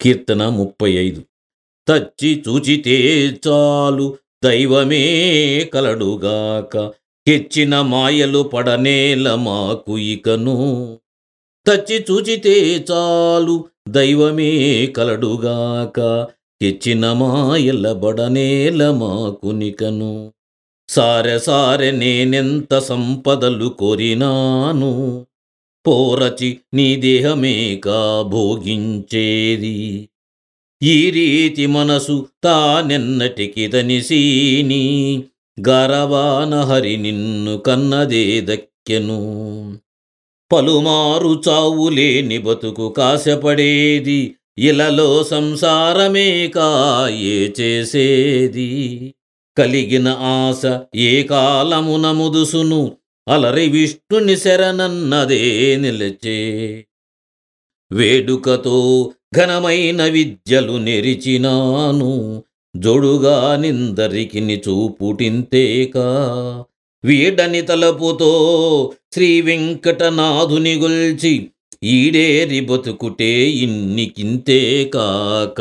కీర్తన ముప్పై ఐదు తచ్చి చూచితే చాలు దైవమే కలడుగాక హెచ్చిన మాయలు పడనేల మాకు ఇకను. తచ్చి చూచితే చాలు దైవమే కలడుగాక హెచ్చిన మాయల బడనేల మాకు నికను. సారె సారె నేనెంత సంపదలు కోరినాను పోరచి నీ దేహమే కా భోగించేది. ఈ రీతి మనసు తానెన్నటికి దనిసీని గరవాన హరి నిన్ను కన్నదే దక్కెను. పలుమారు చావులేని బతుకు కాశపడేది. ఇలలో సంసారమే కాయే చేసేది. కలిగిన ఆశ ఏ కాలమున ముదుసును. అలరి విష్ణుని శరణన్నదే నిలచే. వేడుకతో ఘనమైన విద్యలు నెరిచినాను. జొడుగా నిందరికి చూపుటింతేకా. వీడని తలపుతో శ్రీ వెంకటనాథుని గొల్చి ఈడేరి బతుకుటే ఇన్నికింతే కాక